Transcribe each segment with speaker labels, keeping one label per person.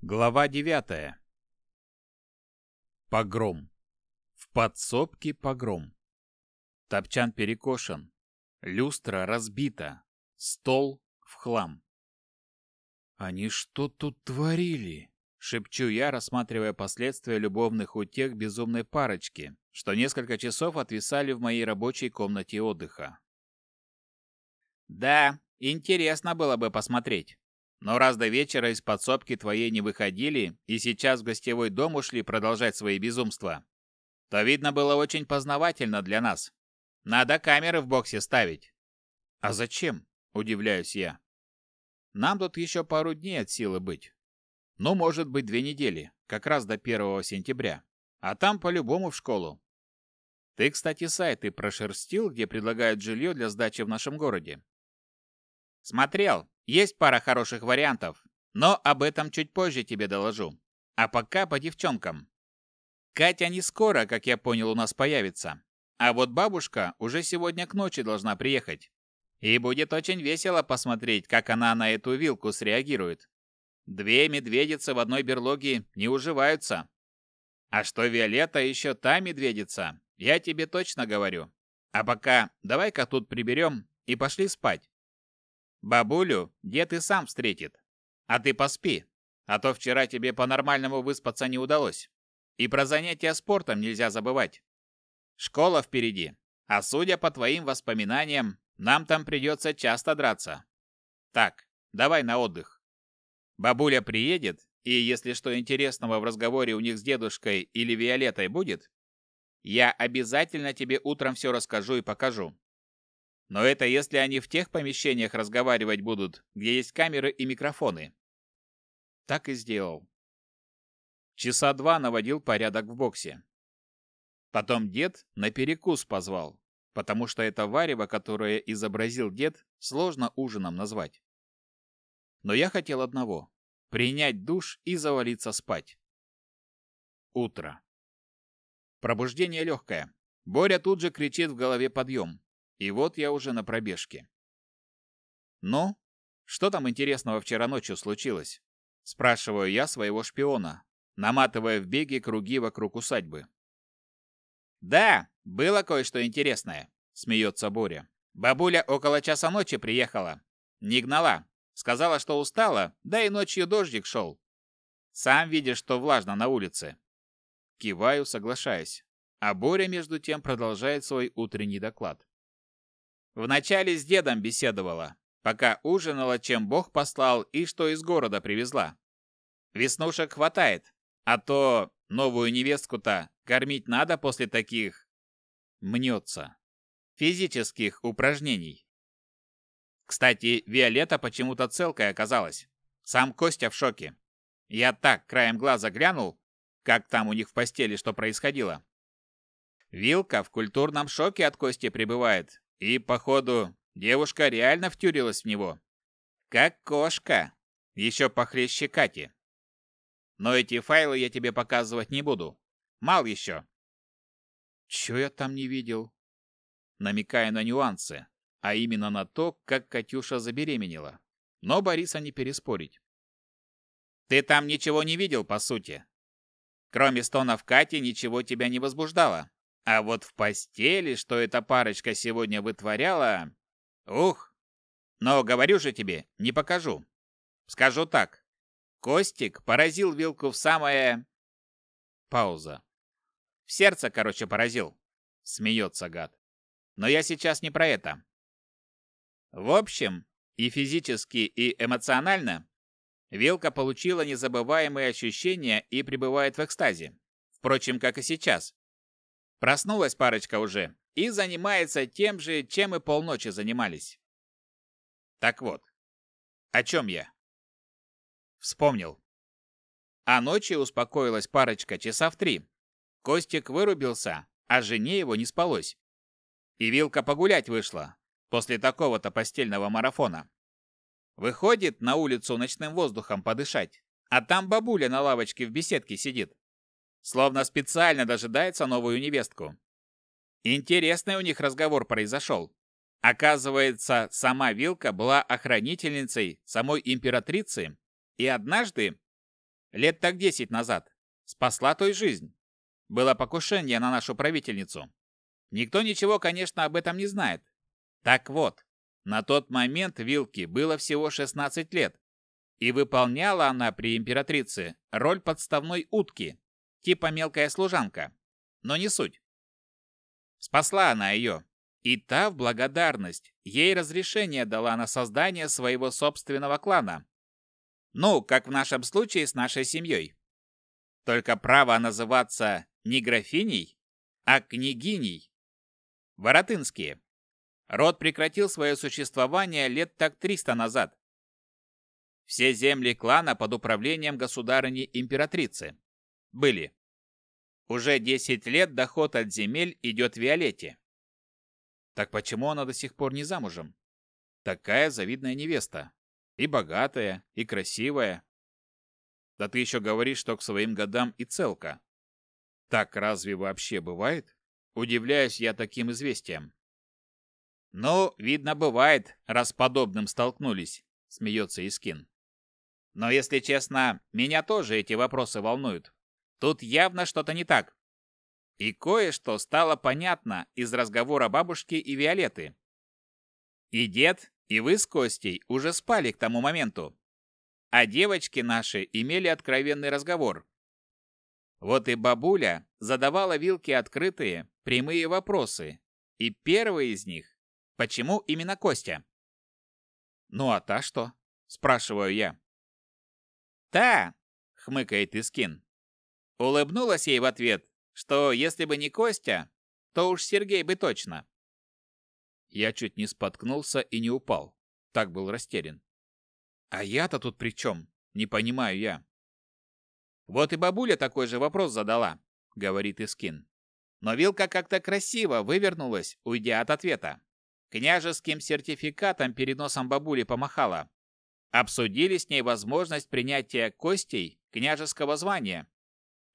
Speaker 1: Глава 9. Погром. В подсобке погром. Топчан перекошен. Люстра разбита. Стол в хлам. «Они что тут творили?» — шепчу я, рассматривая последствия любовных утех безумной парочки, что несколько часов отвисали в моей рабочей комнате отдыха. «Да, интересно было бы посмотреть». Но раз до вечера из подсобки твоей не выходили и сейчас в гостевой дом ушли продолжать свои безумства, то, видно, было очень познавательно для нас. Надо камеры в боксе ставить». «А зачем?» – удивляюсь я. «Нам тут еще пару дней от силы быть. Ну, может быть, две недели, как раз до 1 сентября. А там по-любому в школу. Ты, кстати, сайты прошерстил, где предлагают жилье для сдачи в нашем городе?» «Смотрел. Есть пара хороших вариантов, но об этом чуть позже тебе доложу. А пока по девчонкам. Катя не скоро, как я понял, у нас появится. А вот бабушка уже сегодня к ночи должна приехать. И будет очень весело посмотреть, как она на эту вилку среагирует. Две медведицы в одной берлоге не уживаются. А что Виолетта еще та медведица, я тебе точно говорю. А пока давай-ка тут приберем и пошли спать. Бабулю дед и сам встретит. А ты поспи, а то вчера тебе по-нормальному выспаться не удалось. И про занятия спортом нельзя забывать. Школа впереди, а судя по твоим воспоминаниям, нам там придется часто драться. Так, давай на отдых. Бабуля приедет, и если что интересного в разговоре у них с дедушкой или Виолетой будет, я обязательно тебе утром все расскажу и покажу. Но это если они в тех помещениях разговаривать будут, где есть камеры и микрофоны. Так и сделал. Часа два наводил порядок в боксе. Потом дед на перекус позвал, потому что это варево, которое изобразил дед, сложно ужином назвать. Но я хотел одного – принять душ и завалиться спать. Утро. Пробуждение легкое. Боря тут же кричит в голове подъем. И вот я уже на пробежке. «Ну, что там интересного вчера ночью случилось?» Спрашиваю я своего шпиона, наматывая в беге круги вокруг усадьбы. «Да, было кое-что интересное», — смеется Боря. «Бабуля около часа ночи приехала. Не гнала. Сказала, что устала, да и ночью дождик шел. Сам видишь, что влажно на улице». Киваю, соглашаясь. А Боря, между тем, продолжает свой утренний доклад. Вначале с дедом беседовала, пока ужинала, чем Бог послал и что из города привезла. Веснушек хватает, а то новую невестку-то кормить надо после таких... мнется. Физических упражнений. Кстати, Виолетта почему-то целкой оказалась. Сам Костя в шоке. Я так краем глаза глянул, как там у них в постели что происходило. Вилка в культурном шоке от Кости пребывает, и, походу, девушка реально втюрилась в него. Как кошка. Еще похлеще Кати. Но эти файлы я тебе показывать не буду. Мал еще. Че я там не видел? Намекая на нюансы, а именно на то, как Катюша забеременела. Но Бориса не переспорить. Ты там ничего не видел, по сути. Кроме стонов Кати ничего тебя не возбуждало. А вот в постели, что эта парочка сегодня вытворяла... Ух! Но говорю же тебе, не покажу. Скажу так. Костик поразил вилку в самое... Пауза. В сердце, короче, поразил. Смеется гад. Но я сейчас не про это. В общем, и физически, и эмоционально Вилка получила незабываемые ощущения и пребывает в экстазе. Впрочем, как и сейчас. Проснулась парочка уже и занимается тем же, чем и полночи занимались. Так вот, о чем я? Вспомнил. А ночью успокоилась парочка часа в три. Костик вырубился, а жене его не спалось. И Вилка погулять вышла после такого-то постельного марафона. Выходит на улицу ночным воздухом подышать, а там бабуля на лавочке в беседке сидит словно специально дожидается новую невестку. Интересный у них разговор произошел. Оказывается, сама Вилка была охранительницей самой императрицы и однажды, лет так десять назад, спасла той жизнь. Было покушение на нашу правительницу. Никто ничего, конечно, об этом не знает. Так вот, на тот момент Вилке было всего 16 лет, и выполняла она при императрице роль подставной утки, типа мелкая служанка. Но не суть. Спасла она ее. И та в благодарность ей разрешение дала на создание своего собственного клана. Ну, как в нашем случае с нашей семьей. Только право называться не графиней, а княгиней. Воротынские. Род прекратил свое существование лет так 300 назад. Все земли клана под управлением государыни-императрицы. Были. Уже 10 лет доход от земель идет Виолетте. Так почему она до сих пор не замужем? Такая завидная невеста. И богатая, и красивая. Да ты еще говоришь, что к своим годам и целка. Так разве вообще бывает? Удивляюсь я таким известиям. Ну, видно, бывает, раз подобным столкнулись, смеется Искин. Но, если честно, меня тоже эти вопросы волнуют. Тут явно что-то не так. И кое-что стало понятно из разговора бабушки и Виолетты. И дед, и вы с Костей уже спали к тому моменту. А девочки наши имели откровенный разговор. Вот и бабуля задавала вилки открытые, прямые вопросы. И первый из них – почему именно Костя? «Ну а та что?» – спрашиваю я. «Та!» – хмыкает Искин. Улыбнулась ей в ответ, что если бы не Костя, то уж Сергей бы точно. Я чуть не споткнулся и не упал. Так был растерян. А я-то тут при чем? Не понимаю я. Вот и бабуля такой же вопрос задала, говорит Искин. Но вилка как-то красиво вывернулась, уйдя от ответа. Княжеским сертификатом перед носом бабули помахала. Обсудили с ней возможность принятия Костей княжеского звания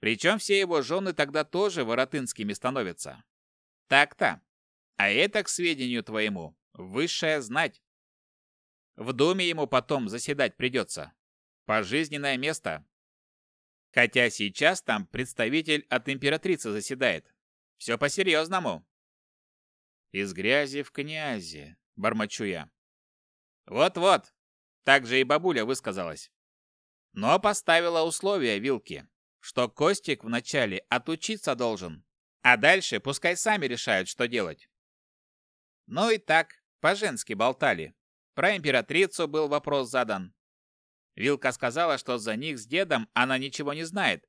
Speaker 1: причем все его жены тогда тоже воротынскими становятся. Так-то. А это, к сведению твоему, высшая знать. В доме ему потом заседать придется. Пожизненное место. Хотя сейчас там представитель от императрицы заседает. Все по-серьезному. Из грязи в князи, бормочу я. Вот-вот. Так же и бабуля высказалась. Но поставила условия Вилки что Костик вначале отучиться должен, а дальше пускай сами решают, что делать. Ну и так, по-женски болтали. Про императрицу был вопрос задан. Вилка сказала, что за них с дедом она ничего не знает,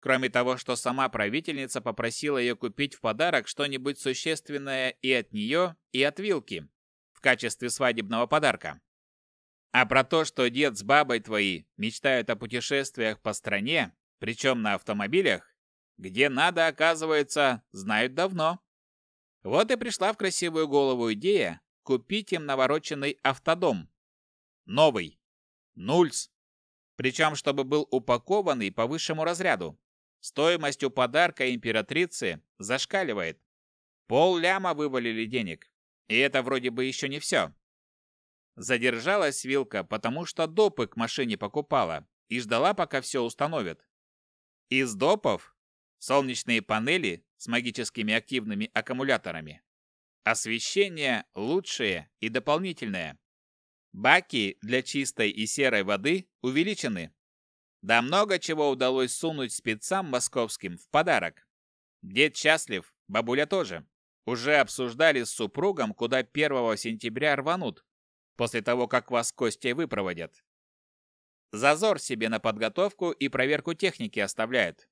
Speaker 1: кроме того, что сама правительница попросила ее купить в подарок что-нибудь существенное и от нее, и от Вилки в качестве свадебного подарка. А про то, что дед с бабой твои мечтают о путешествиях по стране, причем на автомобилях, где надо, оказывается, знают давно. Вот и пришла в красивую голову идея купить им навороченный автодом. Новый. Нульс. Причем, чтобы был упакованный по высшему разряду. Стоимость у подарка императрицы зашкаливает. Пол ляма вывалили денег. И это вроде бы еще не все. Задержалась Вилка, потому что допы к машине покупала и ждала, пока все установят из допов, солнечные панели с магическими активными аккумуляторами, освещение лучшее и дополнительное, баки для чистой и серой воды увеличены. Да много чего удалось сунуть спецам московским в подарок. Дед счастлив, бабуля тоже. Уже обсуждали с супругом, куда 1 сентября рванут, после того, как вас с Костей выпроводят зазор себе на подготовку и проверку техники оставляет.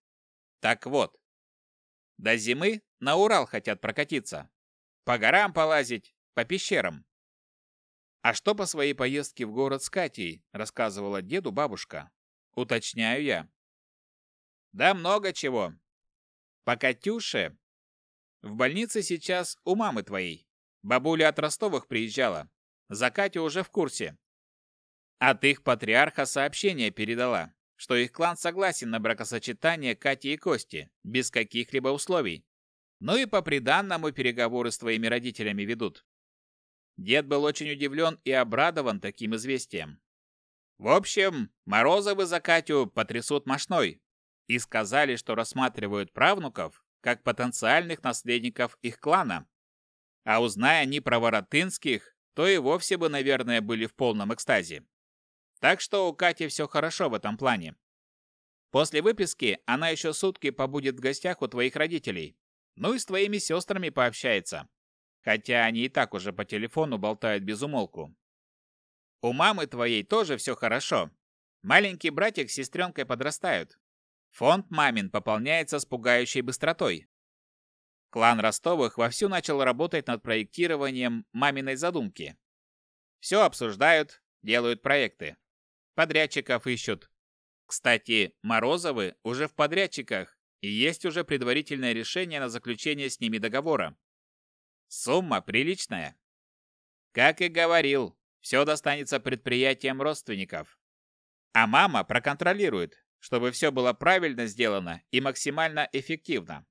Speaker 1: Так вот, до зимы на Урал хотят прокатиться. По горам полазить, по пещерам. А что по своей поездке в город с Катей, рассказывала деду бабушка. Уточняю я. Да много чего. По Катюше. В больнице сейчас у мамы твоей. Бабуля от Ростовых приезжала. За Катю уже в курсе. От их патриарха сообщение передала, что их клан согласен на бракосочетание Кати и Кости, без каких-либо условий. Ну и по приданному переговоры с твоими родителями ведут. Дед был очень удивлен и обрадован таким известием. В общем, Морозовы за Катю потрясут мощной, и сказали, что рассматривают правнуков как потенциальных наследников их клана. А узная они про Воротынских, то и вовсе бы, наверное, были в полном экстазе. Так что у Кати все хорошо в этом плане. После выписки она еще сутки побудет в гостях у твоих родителей. Ну и с твоими сестрами пообщается. Хотя они и так уже по телефону болтают без умолку. У мамы твоей тоже все хорошо. Маленький братик с сестренкой подрастают. Фонд мамин пополняется с пугающей быстротой. Клан Ростовых вовсю начал работать над проектированием маминой задумки. Все обсуждают, делают проекты подрядчиков ищут. Кстати, Морозовы уже в подрядчиках, и есть уже предварительное решение на заключение с ними договора. Сумма приличная. Как и говорил, все достанется предприятиям родственников. А мама проконтролирует, чтобы все было правильно сделано и максимально эффективно.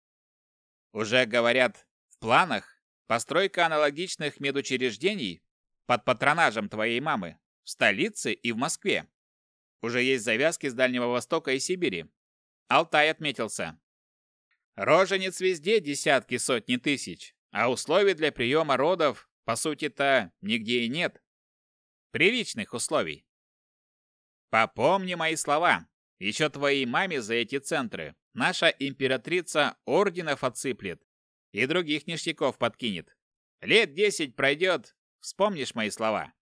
Speaker 1: Уже говорят, в планах постройка аналогичных медучреждений под патронажем твоей мамы в столице и в Москве. Уже есть завязки с Дальнего Востока и Сибири. Алтай отметился. Рожениц везде десятки, сотни тысяч, а условий для приема родов, по сути-то, нигде и нет. Приличных условий. Попомни мои слова. Еще твоей маме за эти центры наша императрица орденов отсыплет и других ништяков подкинет. Лет десять пройдет, вспомнишь мои слова.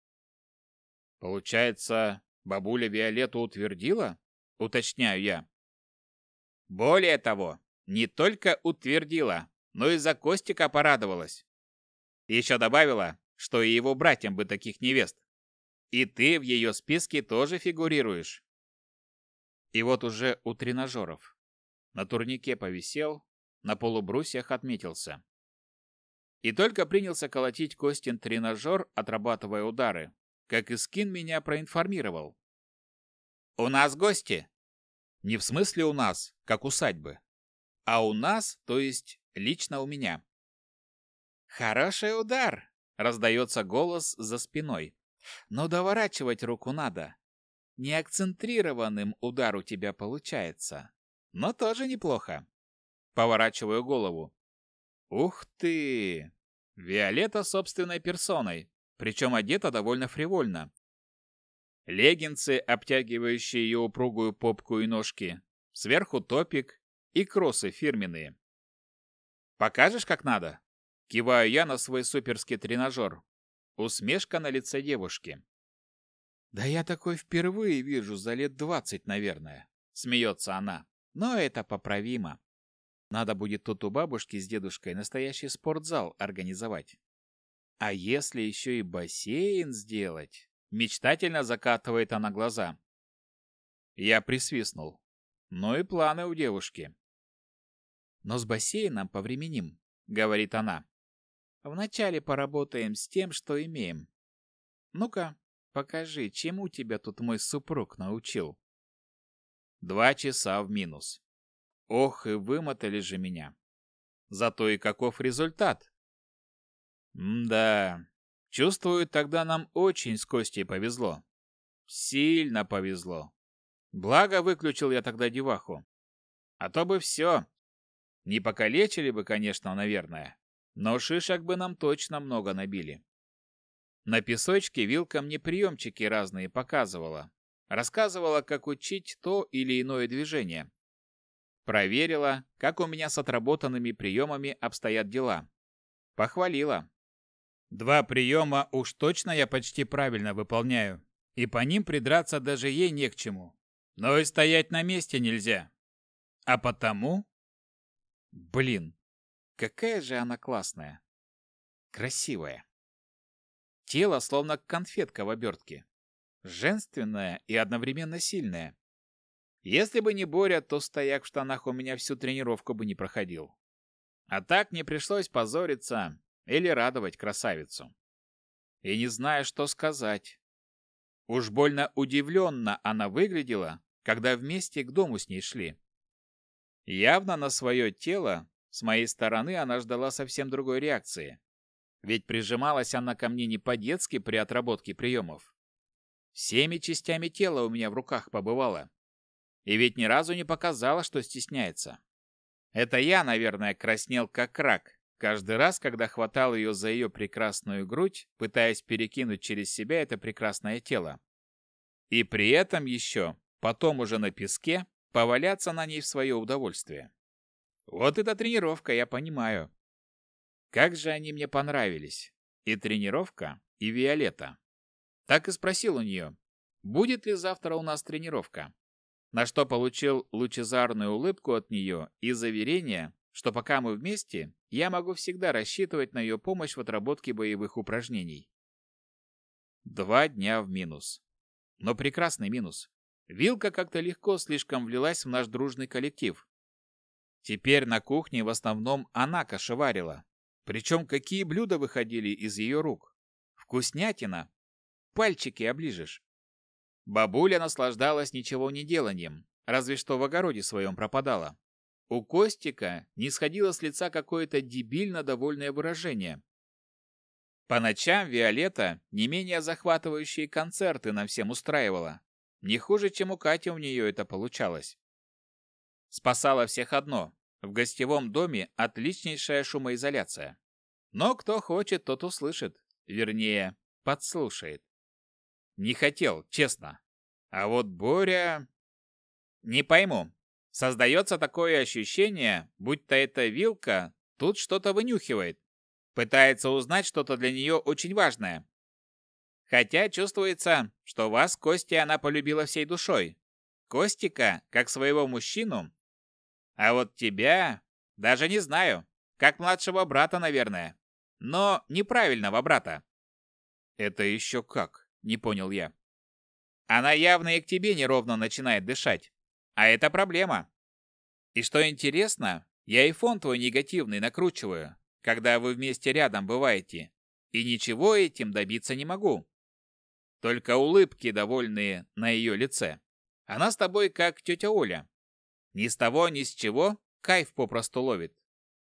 Speaker 1: Получается, Бабуля Виолетта утвердила? Уточняю я. Более того, не только утвердила, но и за Костика порадовалась. Еще добавила, что и его братьям бы таких невест. И ты в ее списке тоже фигурируешь. И вот уже у тренажеров. На турнике повисел, на полубрусьях отметился. И только принялся колотить Костин тренажер, отрабатывая удары, как и Скин меня проинформировал. «У нас гости!» «Не в смысле у нас, как усадьбы, а у нас, то есть лично у меня». «Хороший удар!» — раздается голос за спиной. «Но доворачивать руку надо. Неакцентрированным удар у тебя получается, но тоже неплохо». Поворачиваю голову. «Ух ты!» Виолетта собственной персоной, причем одета довольно фривольно. Леггинсы, обтягивающие ее упругую попку и ножки, сверху топик и кроссы фирменные. «Покажешь, как надо?» – киваю я на свой суперский тренажер. Усмешка на лице девушки. «Да я такой впервые вижу за лет двадцать, наверное», – смеется она. «Но это поправимо. Надо будет тут у бабушки с дедушкой настоящий спортзал организовать. А если еще и бассейн сделать? Мечтательно закатывает она глаза. Я присвистнул. Ну и планы у девушки. Но с бассейном повременим, говорит она. Вначале поработаем с тем, что имеем. Ну-ка, покажи, чему тебя тут мой супруг научил. Два часа в минус. Ох, и вымотали же меня. Зато и каков результат. М-да. Чувствую, тогда нам очень с Костей повезло. Сильно повезло. Благо выключил я тогда деваху. А то бы все. Не покалечили бы, конечно, наверное. Но шишек бы нам точно много набили. На песочке Вилка мне приемчики разные показывала. Рассказывала, как учить то или иное движение. Проверила, как у меня с отработанными приемами обстоят дела. Похвалила. Два приема уж точно я почти правильно выполняю, и по ним придраться даже ей не к чему. Но и стоять на месте нельзя. А потому... Блин, какая же она классная. Красивая. Тело словно конфетка в обертке. Женственное и одновременно сильное. Если бы не Боря, то стояк в штанах у меня всю тренировку бы не проходил. А так мне пришлось позориться, или радовать красавицу. И не зная, что сказать. Уж больно удивленно она выглядела, когда вместе к дому с ней шли. Явно на свое тело с моей стороны она ждала совсем другой реакции. Ведь прижималась она ко мне не по-детски при отработке приемов. Всеми частями тела у меня в руках побывала. И ведь ни разу не показала, что стесняется. Это я, наверное, краснел как рак, Каждый раз, когда хватал ее за ее прекрасную грудь, пытаясь перекинуть через себя это прекрасное тело. И при этом еще, потом уже на песке, поваляться на ней в свое удовольствие. Вот эта тренировка, я понимаю. Как же они мне понравились. И тренировка, и Виолетта. Так и спросил у нее, будет ли завтра у нас тренировка. На что получил лучезарную улыбку от нее и заверение, что пока мы вместе, я могу всегда рассчитывать на ее помощь в отработке боевых упражнений. Два дня в минус. Но прекрасный минус. Вилка как-то легко слишком влилась в наш дружный коллектив. Теперь на кухне в основном она кошеварила. Причем какие блюда выходили из ее рук. Вкуснятина. Пальчики оближешь. Бабуля наслаждалась ничего не деланием, разве что в огороде своем пропадала. У Костика не сходило с лица какое-то дебильно довольное выражение. По ночам Виолетта не менее захватывающие концерты нам всем устраивала. Не хуже, чем у Кати у нее это получалось. Спасало всех одно. В гостевом доме отличнейшая шумоизоляция. Но кто хочет, тот услышит. Вернее, подслушает. Не хотел, честно. А вот Боря... Не пойму, Создается такое ощущение, будто эта вилка тут что-то вынюхивает, пытается узнать что-то для нее очень важное. Хотя чувствуется, что вас, Кости, она полюбила всей душой. Костика, как своего мужчину. А вот тебя, даже не знаю, как младшего брата, наверное. Но неправильного брата. Это еще как, не понял я. Она явно и к тебе неровно начинает дышать. А это проблема. И что интересно, я и фон твой негативный накручиваю, когда вы вместе рядом бываете, и ничего этим добиться не могу. Только улыбки довольные на ее лице. Она с тобой как тетя Оля. Ни с того, ни с чего кайф попросту ловит.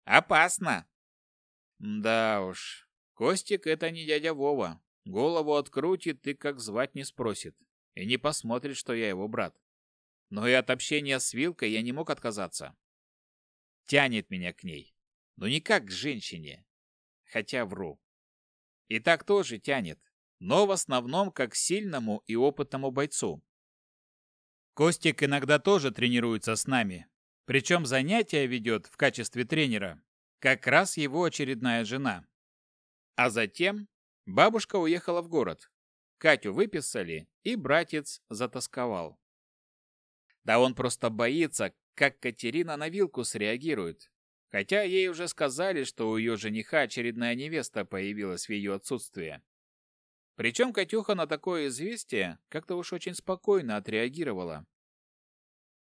Speaker 1: Опасно. Да уж, Костик это не дядя Вова. Голову открутит и как звать не спросит. И не посмотрит, что я его брат но и от общения с Вилкой я не мог отказаться. Тянет меня к ней, но не как к женщине, хотя вру. И так тоже тянет, но в основном как к сильному и опытному бойцу. Костик иногда тоже тренируется с нами, причем занятия ведет в качестве тренера, как раз его очередная жена. А затем бабушка уехала в город. Катю выписали, и братец затасковал. Да он просто боится, как Катерина на вилку среагирует. Хотя ей уже сказали, что у ее жениха очередная невеста появилась в ее отсутствие. Причем Катюха на такое известие как-то уж очень спокойно отреагировала.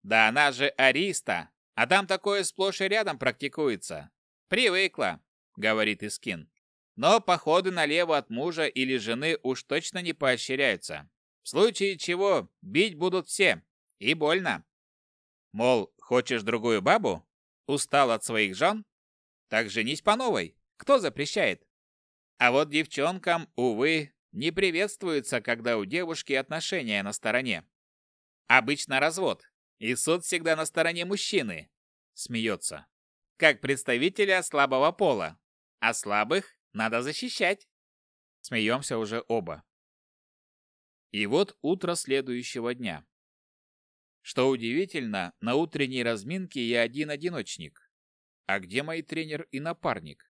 Speaker 1: «Да она же ариста, а там такое сплошь и рядом практикуется. Привыкла», — говорит Искин. «Но походы налево от мужа или жены уж точно не поощряются. В случае чего бить будут все, и больно. Мол, хочешь другую бабу? Устал от своих жен? Так женись по новой. Кто запрещает? А вот девчонкам, увы, не приветствуется, когда у девушки отношения на стороне. Обычно развод. И суд всегда на стороне мужчины. Смеется. Как представителя слабого пола. А слабых надо защищать. Смеемся уже оба. И вот утро следующего дня. Что удивительно, на утренней разминке я один-одиночник. А где мой тренер и напарник?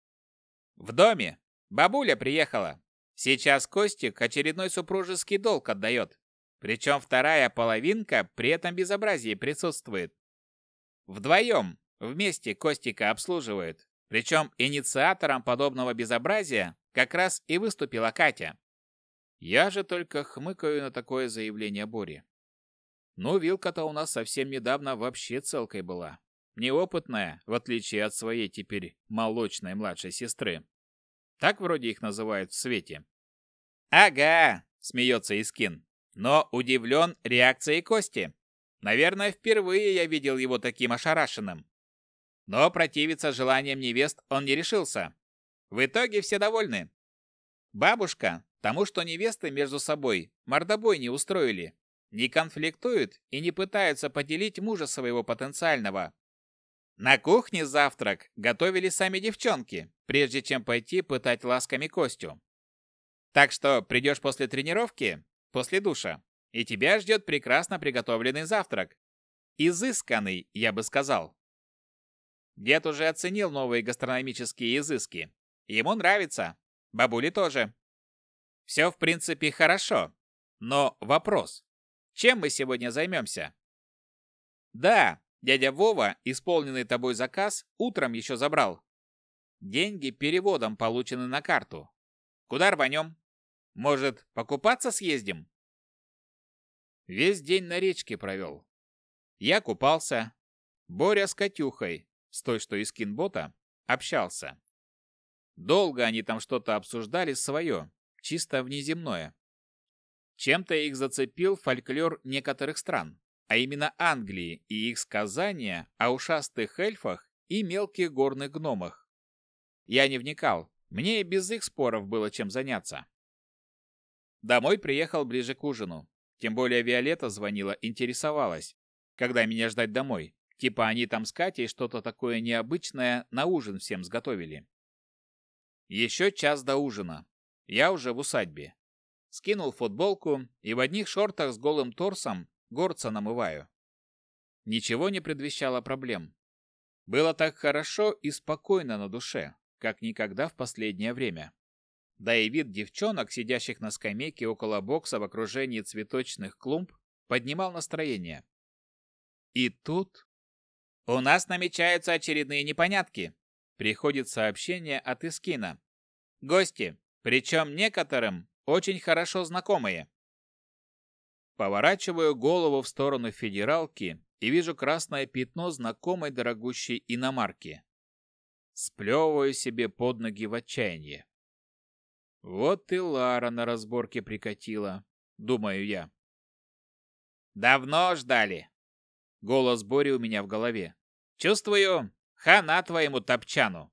Speaker 1: В доме. Бабуля приехала. Сейчас Костик очередной супружеский долг отдает. Причем вторая половинка при этом безобразии присутствует. Вдвоем, вместе Костика обслуживают. Причем инициатором подобного безобразия как раз и выступила Катя. Я же только хмыкаю на такое заявление Бори. Но вилка-то у нас совсем недавно вообще целкой была. Неопытная, в отличие от своей теперь молочной младшей сестры. Так вроде их называют в свете. «Ага!» — смеется Искин. «Но удивлен реакцией Кости. Наверное, впервые я видел его таким ошарашенным. Но противиться желаниям невест он не решился. В итоге все довольны. Бабушка тому, что невесты между собой мордобой не устроили, не конфликтует и не пытается поделить мужа своего потенциального. На кухне завтрак готовили сами девчонки, прежде чем пойти пытать ласками Костю. Так что придешь после тренировки, после душа, и тебя ждет прекрасно приготовленный завтрак. Изысканный, я бы сказал. Дед уже оценил новые гастрономические изыски. Ему нравится. Бабуле тоже. Все, в принципе, хорошо. Но вопрос. Чем мы сегодня займемся?» «Да, дядя Вова, исполненный тобой заказ, утром еще забрал. Деньги переводом получены на карту. Куда рванем? Может, покупаться съездим?» Весь день на речке провел. Я купался. Боря с Катюхой, с той, что из кинбота, общался. Долго они там что-то обсуждали свое, чисто внеземное. Чем-то их зацепил фольклор некоторых стран, а именно Англии и их сказания о ушастых эльфах и мелких горных гномах. Я не вникал, мне и без их споров было чем заняться. Домой приехал ближе к ужину. Тем более Виолетта звонила, интересовалась, когда меня ждать домой. Типа они там с Катей что-то такое необычное на ужин всем сготовили. Еще час до ужина. Я уже в усадьбе скинул футболку и в одних шортах с голым торсом горца намываю. Ничего не предвещало проблем. Было так хорошо и спокойно на душе, как никогда в последнее время. Да и вид девчонок, сидящих на скамейке около бокса в окружении цветочных клумб, поднимал настроение. И тут... «У нас намечаются очередные непонятки», — приходит сообщение от Искина. «Гости, причем некоторым очень хорошо знакомые. Поворачиваю голову в сторону федералки и вижу красное пятно знакомой дорогущей иномарки. Сплевываю себе под ноги в отчаянии. Вот и Лара на разборке прикатила, думаю я. Давно ждали. Голос Бори у меня в голове. Чувствую, хана твоему топчану.